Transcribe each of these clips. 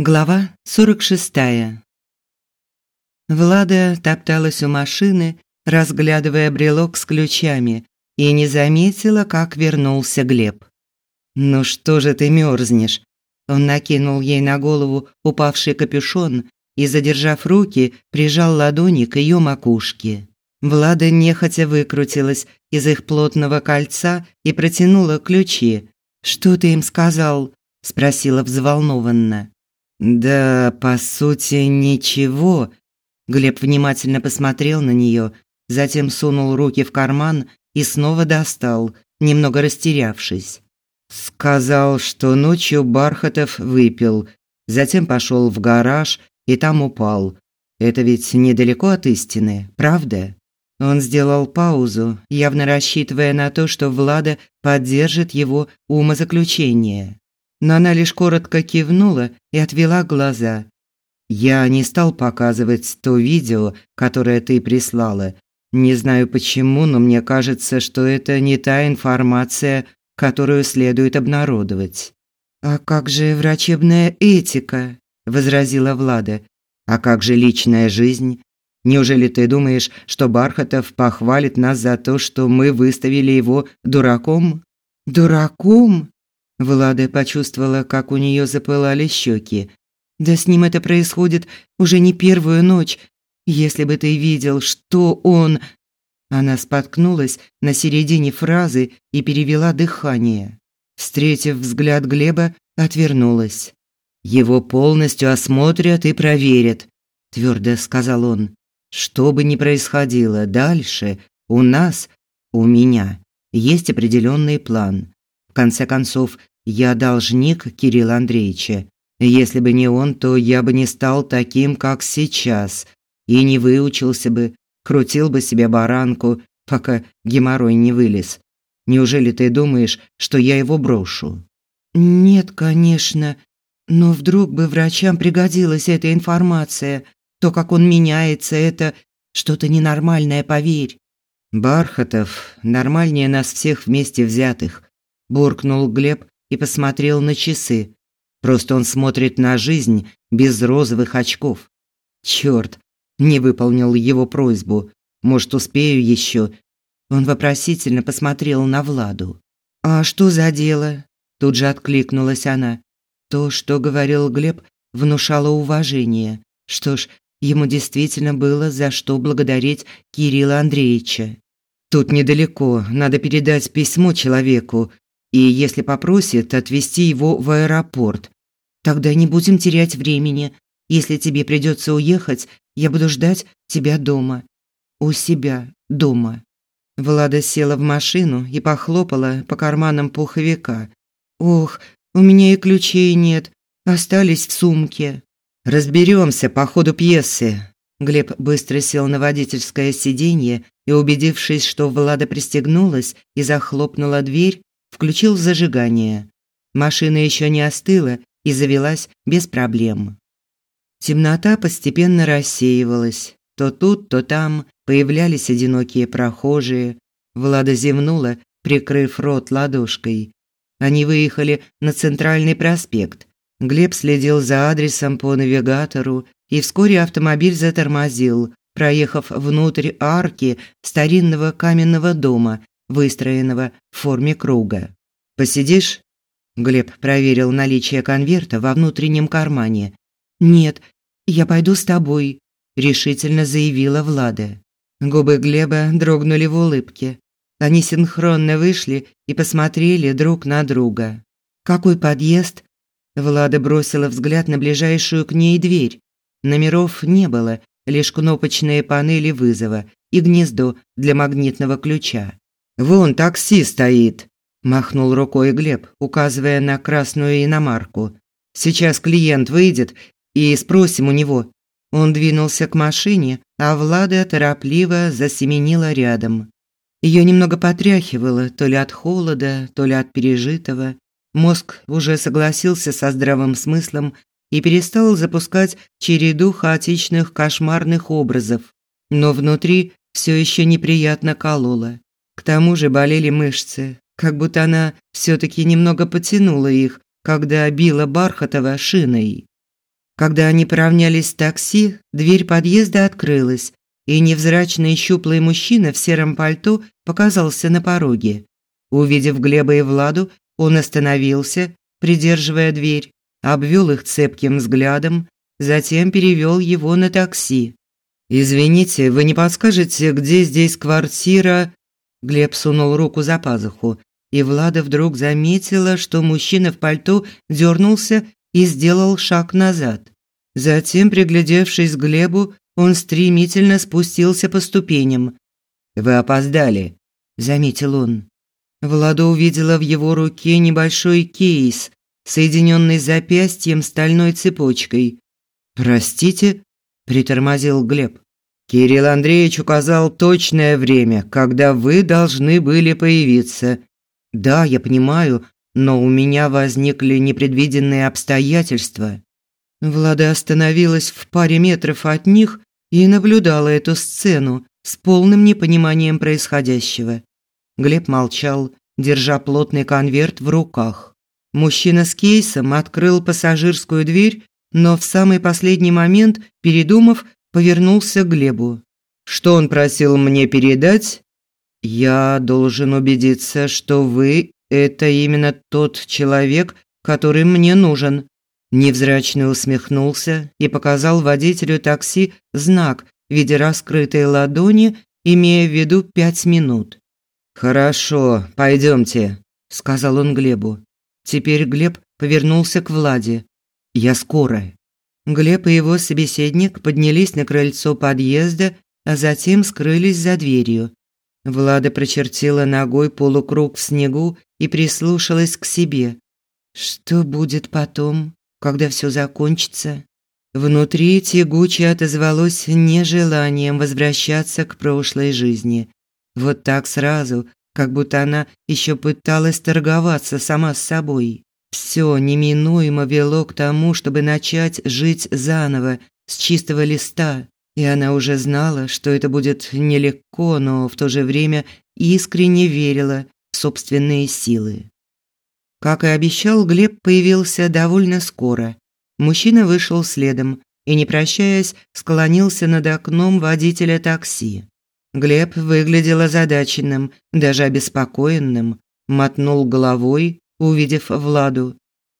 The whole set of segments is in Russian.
Глава 46. Влада топталась у машины, разглядывая брелок с ключами, и не заметила, как вернулся Глеб. «Ну что же ты мерзнешь?» Он накинул ей на голову упавший капюшон и, задержав руки, прижал ладони к ее макушке. Влада нехотя выкрутилась из их плотного кольца и протянула ключи. «Что ты им сказал?» – спросила взволнованно. «Да, по сути, ничего». Глеб внимательно посмотрел на нее, затем сунул руки в карман и снова достал, немного растерявшись. Сказал, что ночью Бархатов выпил, затем пошел в гараж и там упал. Это ведь недалеко от истины, правда? Он сделал паузу, явно рассчитывая на то, что Влада поддержит его умозаключение но она лишь коротко кивнула и отвела глаза. «Я не стал показывать то видео, которое ты прислала. Не знаю почему, но мне кажется, что это не та информация, которую следует обнародовать». «А как же врачебная этика?» – возразила Влада. «А как же личная жизнь? Неужели ты думаешь, что Бархатов похвалит нас за то, что мы выставили его дураком?» «Дураком?» Влада почувствовала, как у нее запылали щеки. Да с ним это происходит уже не первую ночь. Если бы ты видел, что он... Она споткнулась на середине фразы и перевела дыхание. Встретив взгляд Глеба, отвернулась. Его полностью осмотрят и проверят, твердо сказал он. Что бы ни происходило дальше, у нас, у меня есть определенный план конце концов, я должник Кирилла Андреевича. Если бы не он, то я бы не стал таким, как сейчас, и не выучился бы, крутил бы себе баранку, пока геморрой не вылез. Неужели ты думаешь, что я его брошу? Нет, конечно, но вдруг бы врачам пригодилась эта информация. То, как он меняется, это что-то ненормальное, поверь. Бархатов нормальнее нас всех вместе взятых буркнул Глеб и посмотрел на часы. Просто он смотрит на жизнь без розовых очков. Черт, не выполнил его просьбу. Может, успею еще? Он вопросительно посмотрел на Владу. А что за дело? Тут же откликнулась она. То, что говорил Глеб, внушало уважение. Что ж, ему действительно было за что благодарить Кирилла Андреевича. Тут недалеко, надо передать письмо человеку, и, если попросит, отвезти его в аэропорт. Тогда не будем терять времени. Если тебе придется уехать, я буду ждать тебя дома. У себя дома. Влада села в машину и похлопала по карманам пуховика. Ох, у меня и ключей нет, остались в сумке. Разберемся по ходу пьесы. Глеб быстро сел на водительское сиденье и, убедившись, что Влада пристегнулась и захлопнула дверь, включил зажигание. Машина еще не остыла и завелась без проблем. Темнота постепенно рассеивалась. То тут, то там появлялись одинокие прохожие. Влада зевнула, прикрыв рот ладошкой. Они выехали на центральный проспект. Глеб следил за адресом по навигатору, и вскоре автомобиль затормозил, проехав внутрь арки старинного каменного дома выстроенного в форме круга. «Посидишь?» Глеб проверил наличие конверта во внутреннем кармане. «Нет, я пойду с тобой», – решительно заявила Влада. Губы Глеба дрогнули в улыбке. Они синхронно вышли и посмотрели друг на друга. «Какой подъезд?» Влада бросила взгляд на ближайшую к ней дверь. Номеров не было, лишь кнопочные панели вызова и гнездо для магнитного ключа. «Вон такси стоит», – махнул рукой Глеб, указывая на красную иномарку. «Сейчас клиент выйдет и спросим у него». Он двинулся к машине, а Влада торопливо засеменила рядом. Ее немного потряхивало то ли от холода, то ли от пережитого. Мозг уже согласился со здравым смыслом и перестал запускать череду хаотичных кошмарных образов. Но внутри все еще неприятно кололо. К тому же болели мышцы, как будто она все таки немного потянула их, когда била Бархатова шиной. Когда они поравнялись с такси, дверь подъезда открылась, и невзрачный щуплый мужчина в сером пальто показался на пороге. Увидев Глеба и Владу, он остановился, придерживая дверь, обвел их цепким взглядом, затем перевел его на такси. «Извините, вы не подскажете, где здесь квартира?» Глеб сунул руку за пазуху, и Влада вдруг заметила, что мужчина в пальто дернулся и сделал шаг назад. Затем, приглядевшись к Глебу, он стремительно спустился по ступеням. «Вы опоздали», – заметил он. Влада увидела в его руке небольшой кейс, соединенный запястьем стальной цепочкой. «Простите?» – притормозил Глеб. «Кирилл Андреевич указал точное время, когда вы должны были появиться. Да, я понимаю, но у меня возникли непредвиденные обстоятельства». Влада остановилась в паре метров от них и наблюдала эту сцену с полным непониманием происходящего. Глеб молчал, держа плотный конверт в руках. Мужчина с кейсом открыл пассажирскую дверь, но в самый последний момент, передумав, повернулся к Глебу. «Что он просил мне передать?» «Я должен убедиться, что вы – это именно тот человек, который мне нужен», Невзрачно усмехнулся и показал водителю такси знак в виде раскрытой ладони, имея в виду пять минут. «Хорошо, пойдемте», – сказал он Глебу. Теперь Глеб повернулся к Владе. «Я скоро». Глеб и его собеседник поднялись на крыльцо подъезда, а затем скрылись за дверью. Влада прочертила ногой полукруг в снегу и прислушалась к себе. Что будет потом? когда все закончится. Внутри тягуче отозвалось нежеланием возвращаться к прошлой жизни. Вот так сразу, как будто она еще пыталась торговаться сама с собой. Все неминуемо вело к тому, чтобы начать жить заново, с чистого листа. И она уже знала, что это будет нелегко, но в то же время искренне верила в собственные силы. Как и обещал, Глеб появился довольно скоро. Мужчина вышел следом и, не прощаясь, склонился над окном водителя такси. Глеб выглядел озадаченным, даже обеспокоенным, мотнул головой, увидев Владу.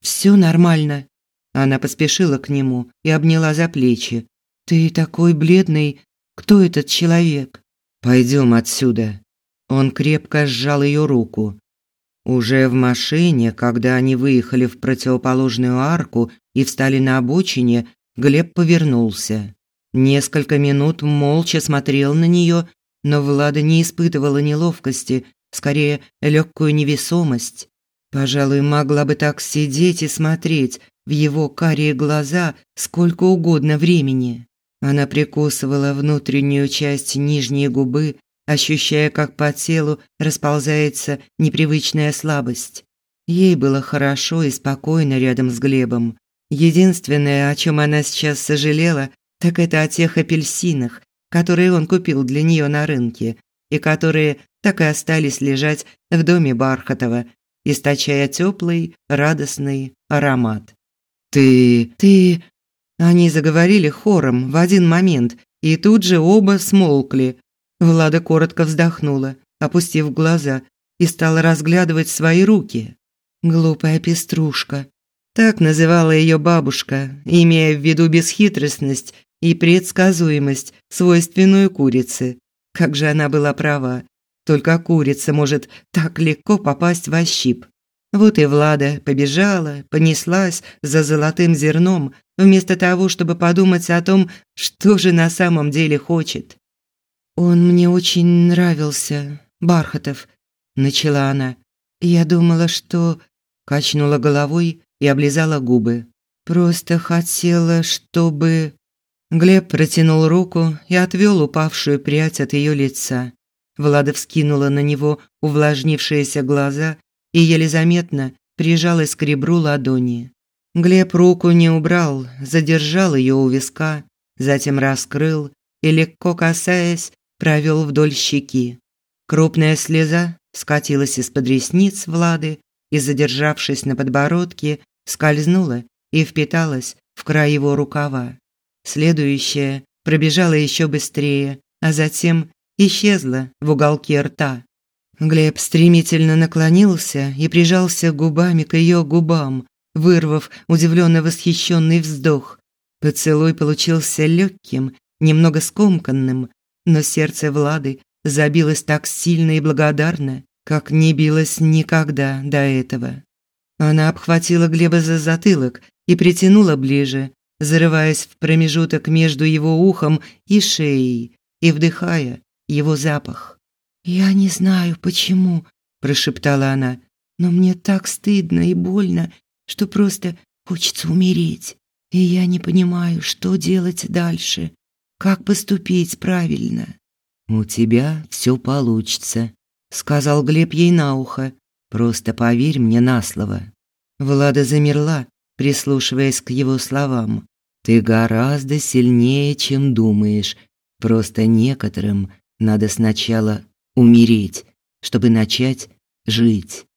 «Все нормально». Она поспешила к нему и обняла за плечи. «Ты такой бледный. Кто этот человек?» «Пойдем отсюда». Он крепко сжал ее руку. Уже в машине, когда они выехали в противоположную арку и встали на обочине, Глеб повернулся. Несколько минут молча смотрел на нее, но Влада не испытывала неловкости, скорее легкую невесомость. Пожалуй, могла бы так сидеть и смотреть в его карие глаза сколько угодно времени. Она прикусывала внутреннюю часть нижней губы, ощущая, как по телу расползается непривычная слабость. Ей было хорошо и спокойно рядом с Глебом. Единственное, о чем она сейчас сожалела, так это о тех апельсинах, которые он купил для нее на рынке и которые так и остались лежать в доме Бархатова, источая теплый, радостный аромат. «Ты... ты...» Они заговорили хором в один момент, и тут же оба смолкли, Влада коротко вздохнула, опустив глаза, и стала разглядывать свои руки. Глупая пеструшка. Так называла ее бабушка, имея в виду бесхитростность и предсказуемость, свойственную курице. Как же она была права. Только курица может так легко попасть в ощип. Вот и Влада побежала, понеслась за золотым зерном, вместо того, чтобы подумать о том, что же на самом деле хочет. «Он мне очень нравился, Бархатов», – начала она. «Я думала, что...» – качнула головой и облизала губы. «Просто хотела, чтобы...» Глеб протянул руку и отвел упавшую прядь от ее лица. Влада вскинула на него увлажнившиеся глаза и еле заметно прижалась к ребру ладони. Глеб руку не убрал, задержал ее у виска, затем раскрыл и, легко касаясь, провел вдоль щеки. Крупная слеза скатилась из-под ресниц Влады и, задержавшись на подбородке, скользнула и впиталась в край его рукава. Следующая пробежала еще быстрее, а затем исчезла в уголке рта. Глеб стремительно наклонился и прижался губами к ее губам, вырвав удивленно восхищенный вздох. Поцелуй получился легким, немного скомканным, но сердце Влады забилось так сильно и благодарно, как не билось никогда до этого. Она обхватила Глеба за затылок и притянула ближе, зарываясь в промежуток между его ухом и шеей и вдыхая его запах. «Я не знаю, почему», – прошептала она, – «но мне так стыдно и больно, что просто хочется умереть. И я не понимаю, что делать дальше, как поступить правильно». «У тебя все получится», – сказал Глеб ей на ухо. «Просто поверь мне на слово». Влада замерла, прислушиваясь к его словам. «Ты гораздо сильнее, чем думаешь. Просто некоторым надо сначала умереть, чтобы начать жить.